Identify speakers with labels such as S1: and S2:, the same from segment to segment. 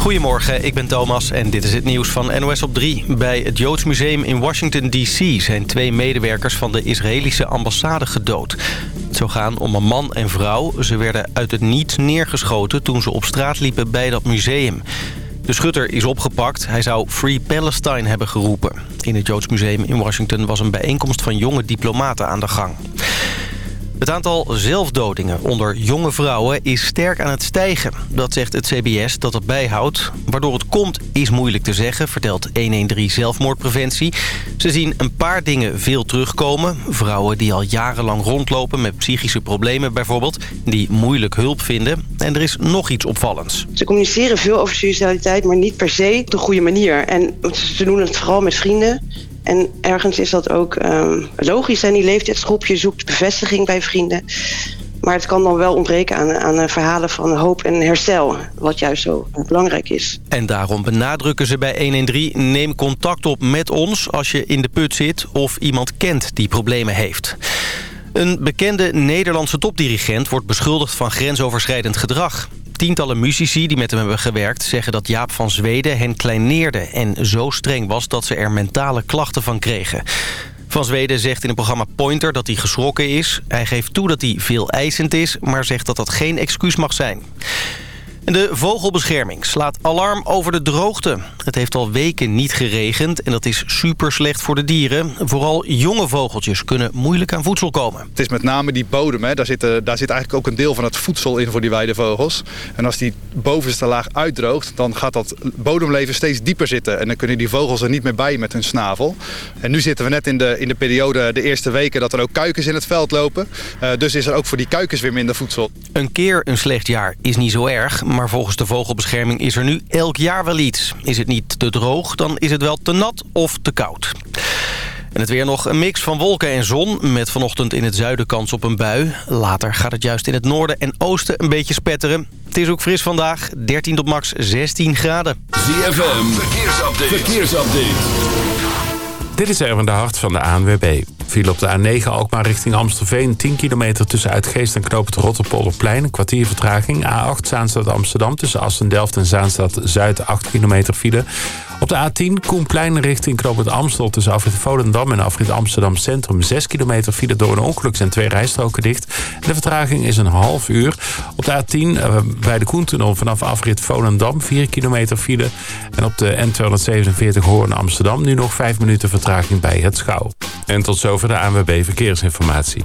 S1: Goedemorgen, ik ben Thomas en dit is het nieuws van NOS op 3. Bij het Joods Museum in Washington D.C. zijn twee medewerkers van de Israëlische ambassade gedood. Het zou gaan om een man en vrouw. Ze werden uit het niets neergeschoten toen ze op straat liepen bij dat museum. De schutter is opgepakt. Hij zou Free Palestine hebben geroepen. In het Joods Museum in Washington was een bijeenkomst van jonge diplomaten aan de gang. Het aantal zelfdodingen onder jonge vrouwen is sterk aan het stijgen. Dat zegt het CBS dat het bijhoudt. Waardoor het komt is moeilijk te zeggen, vertelt 113 Zelfmoordpreventie. Ze zien een paar dingen veel terugkomen. Vrouwen die al jarenlang rondlopen met psychische problemen bijvoorbeeld... die moeilijk hulp vinden. En er is nog iets opvallends.
S2: Ze communiceren veel over suicidaliteit, maar niet per se op de goede manier. En ze doen het vooral met vrienden en ergens is dat ook um, logisch. En die leeftijdsgroep, je zoekt bevestiging bij vrienden. Maar het kan dan wel ontbreken aan, aan verhalen van hoop en herstel. Wat juist zo belangrijk is.
S1: En daarom benadrukken ze bij 113... neem contact op met ons als je in de put zit... of iemand kent die problemen heeft. Een bekende Nederlandse topdirigent wordt beschuldigd van grensoverschrijdend gedrag. Tientallen muzici die met hem hebben gewerkt zeggen dat Jaap van Zweden hen kleineerde... en zo streng was dat ze er mentale klachten van kregen. Van Zweden zegt in het programma Pointer dat hij geschrokken is. Hij geeft toe dat hij veel eisend is, maar zegt dat dat geen excuus mag zijn. De vogelbescherming slaat alarm over de droogte. Het heeft al weken niet geregend en dat is super slecht voor de dieren. Vooral jonge vogeltjes kunnen moeilijk aan voedsel komen.
S3: Het is met name die bodem. Hè. Daar, zit, eh, daar zit eigenlijk ook een deel van het voedsel in voor die weidevogels. En als die bovenste laag uitdroogt, dan gaat dat bodemleven steeds dieper zitten. En dan kunnen die vogels er niet meer bij met hun snavel. En nu zitten we net in de, in de periode, de eerste weken, dat er ook kuikens in het veld lopen. Uh, dus is er ook voor die kuikens weer minder voedsel.
S1: Een keer een slecht jaar is niet zo erg, maar volgens de vogelbescherming is er nu elk jaar wel iets. Is het niet te droog, dan is het wel te nat of te koud. En het weer nog een mix van wolken en zon... met vanochtend in het zuiden kans op een bui. Later gaat het juist in het noorden en oosten een beetje spetteren. Het is ook fris vandaag, 13 tot max 16 graden.
S4: ZFM, verkeersupdate. verkeersupdate.
S5: Dit is Erwin de Hart van de ANWB. Viel op de A9 Alkmaar richting Amstelveen. 10 kilometer tussen Uitgeest en Knoop het Rotterpolderplein. Een kwartier vertraging. A8 Zaanstad Amsterdam tussen Assen-Delft en Zaanstad Zuid. 8 kilometer file. Op de A10 Koenplein richting Knoop het Amstel tussen Afrit Volendam en Afrit Amsterdam Centrum. 6 kilometer file door een ongeluk zijn twee rijstroken dicht. De vertraging is een half uur. Op de A10 eh, bij de Koentunnel vanaf Afrit Volendam 4 kilometer file. En op de N247 Hoorn Amsterdam nu nog 5 minuten vertraging bij het Schouw. En tot zover de ANWB Verkeersinformatie.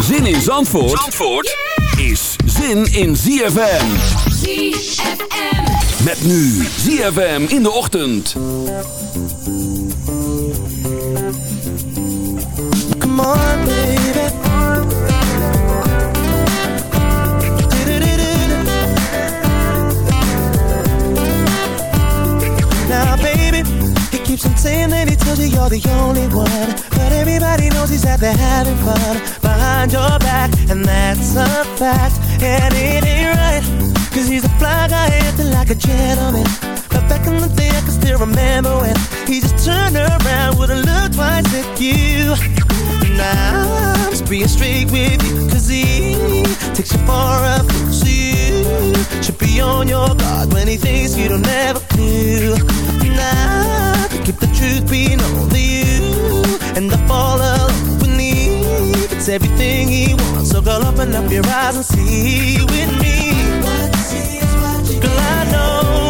S4: Zin in Zandvoort, Zandvoort is zin in ZFM. ZFM. Met nu ZFM in de ochtend.
S6: Come on, baby. Now, baby, he keeps on saying that he tells you you're the only one. But everybody knows he's out there having fun behind your back, and that's a fact. And it ain't right, cause he's a fly guy acting like a gentleman. But back in the day, I can still remember when he just turned around, would've look twice at you. Now I'm just being straight with you, cause he takes you far up, so you should be on your guard when he thinks you don't ever do. Now keep the truth being only you, and I fall alone everything he wants, so girl, open up your eyes and see with me. Girl, I know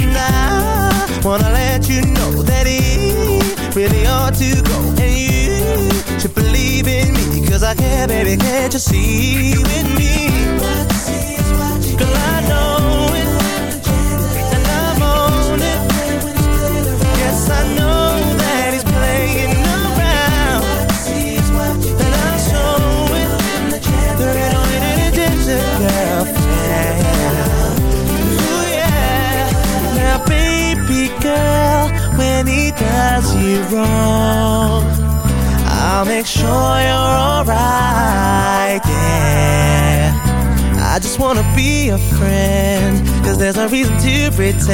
S6: And I wanna let you know that he really ought to go. And you should believe in me. Cause I care, baby, can't you see with me? Girl, I know friend, cause there's no reason to pretend.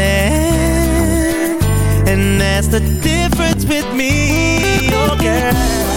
S6: And that's the difference with me, oh girl.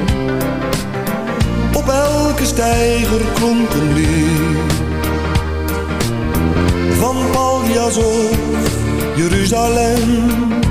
S7: Op elke steiger klonk een lied. Van Paljas of Jeruzalem.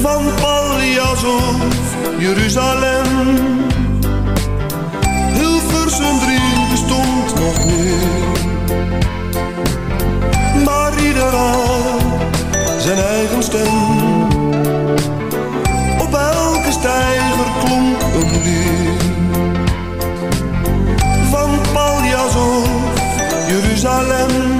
S7: van Pallias of Jeruzalem. Hilversum drie bestond nog meer. Maar ieder zijn eigen stem. Op elke stijger klonk een lied. Van Pallias of Jeruzalem.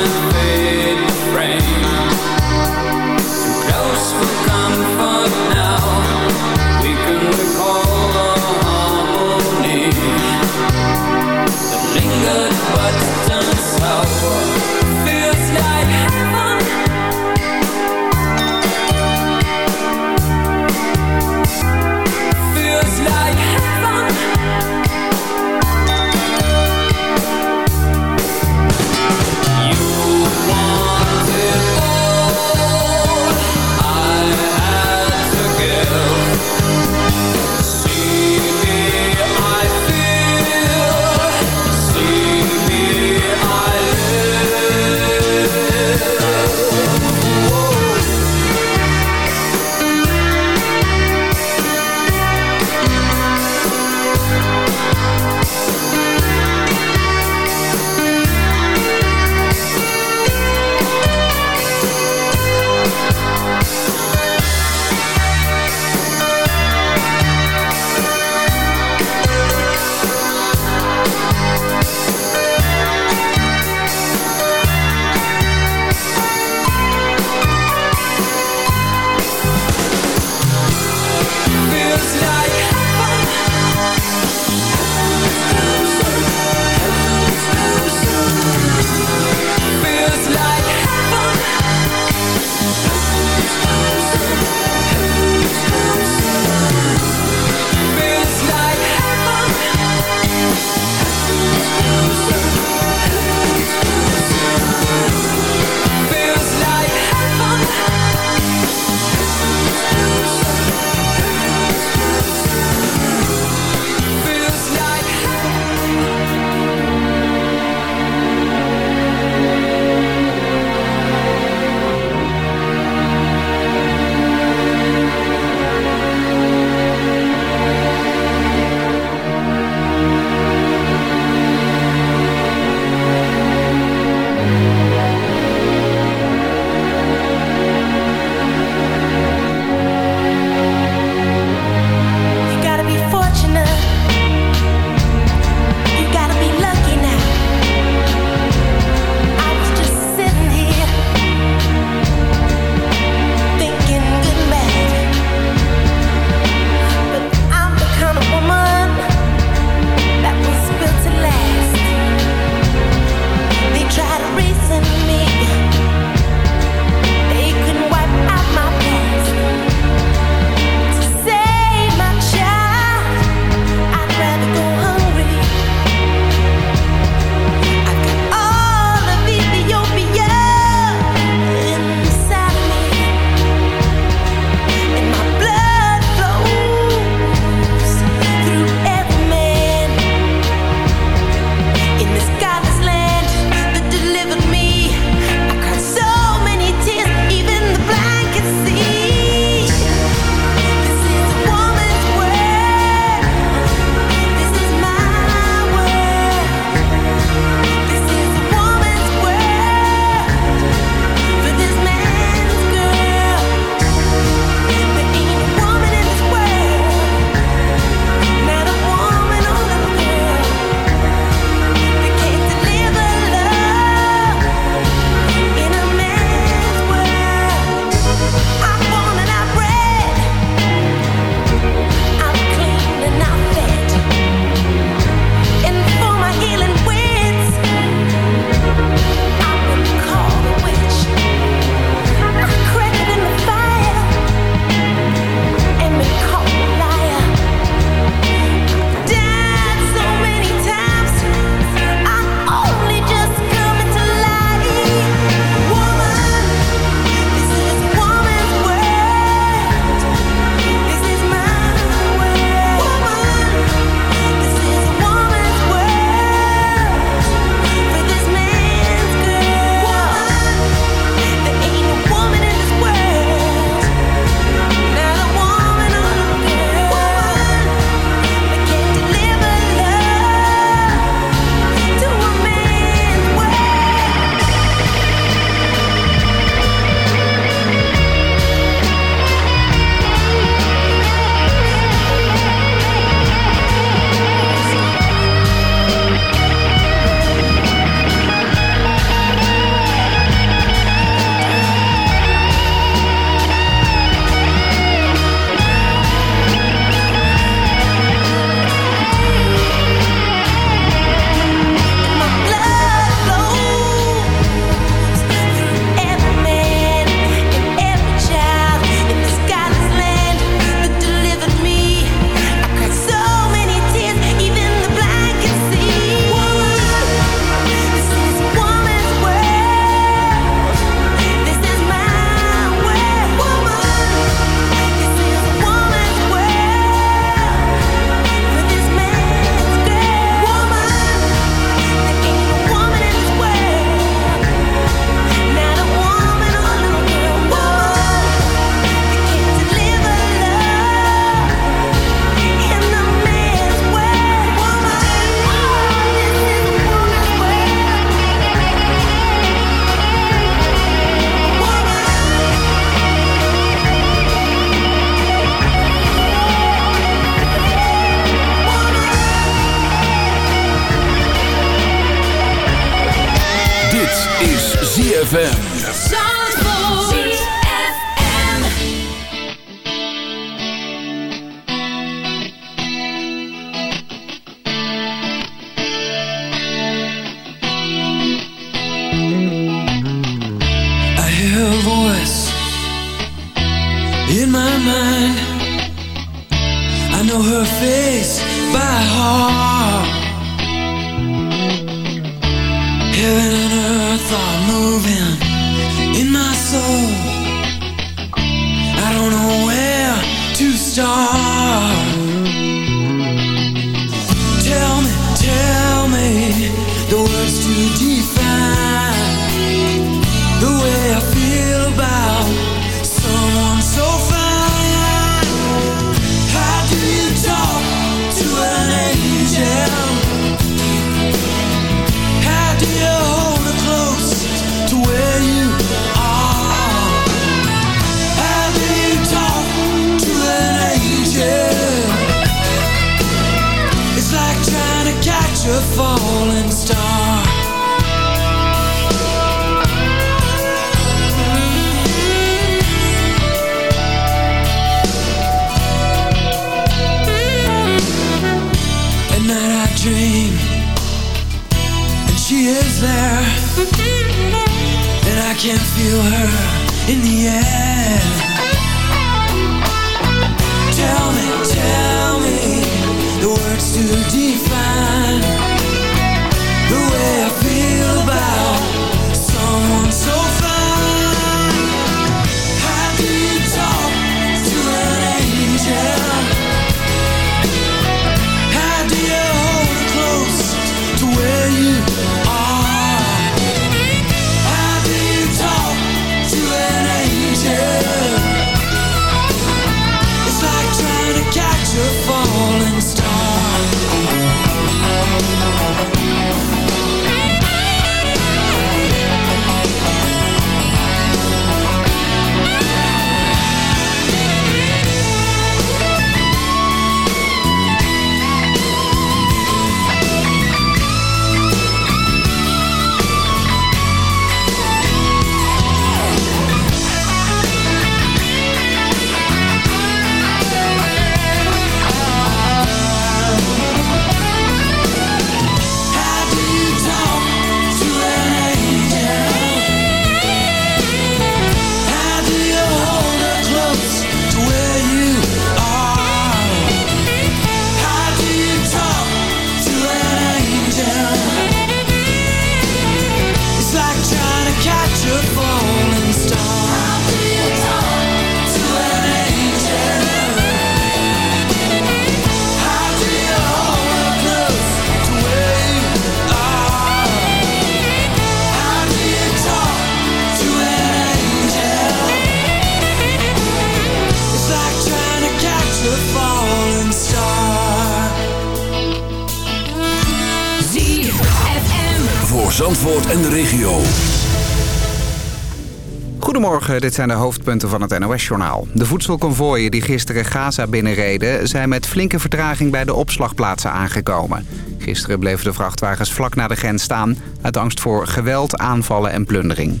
S8: Dit zijn de hoofdpunten van het NOS-journaal. De voedselconvooien die gisteren Gaza binnenreden... zijn met flinke vertraging bij de opslagplaatsen aangekomen. Gisteren bleven de vrachtwagens vlak na de grens staan... uit angst voor geweld, aanvallen en plundering.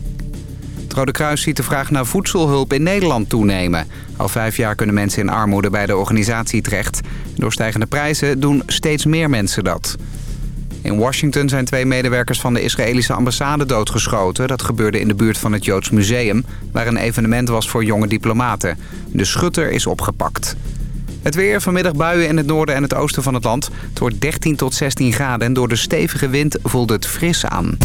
S8: Het Rode Kruis ziet de vraag naar voedselhulp in Nederland toenemen. Al vijf jaar kunnen mensen in armoede bij de organisatie terecht. Door stijgende prijzen doen steeds meer mensen dat. In Washington zijn twee medewerkers van de Israëlische ambassade doodgeschoten. Dat gebeurde in de buurt van het Joods Museum, waar een evenement was voor jonge diplomaten. De schutter is opgepakt. Het weer, vanmiddag buien in het noorden en het oosten van het land. Het wordt 13 tot 16 graden en door de stevige wind voelt het fris aan.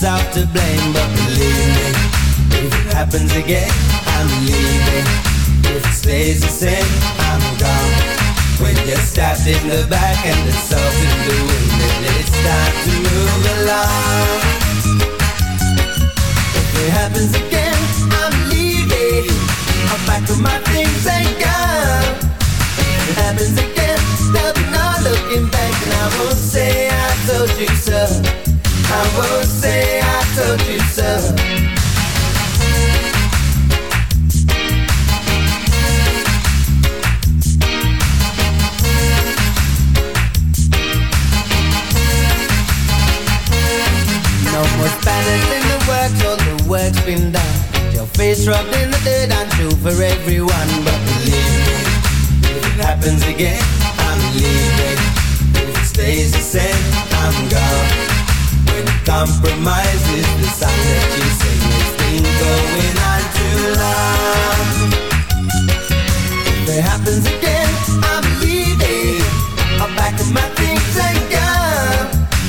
S6: Got yourself to blame. But believe me, if it happens again, I'm leaving. If it stays the same, I'm gone. When you're stabbed in the back and the salt in the wind, then it's time to move along. If it happens again, I'm leaving. I'll pack up my things and go. If it happens again, there'll looking back, and I won't say I told you so. I won't say I told you so. No more Spanish in the works, been done. Your face rubbed in the dirt, I'm true for everyone. But believe me, if it happens again, I'm leaving. If it stays the same, I'm gone. When compromise is the song that you sing, it's been going on too long. If it happens again, I'm leaving. I'll pack up my things and go.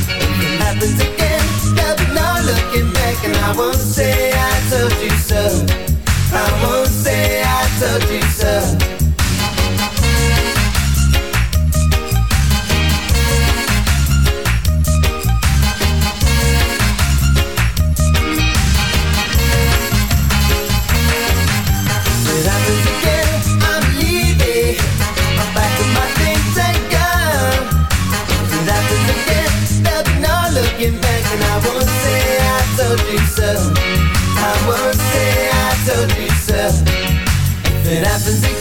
S6: If it happens again, there'll be no looking back, and I won't say it happens. again,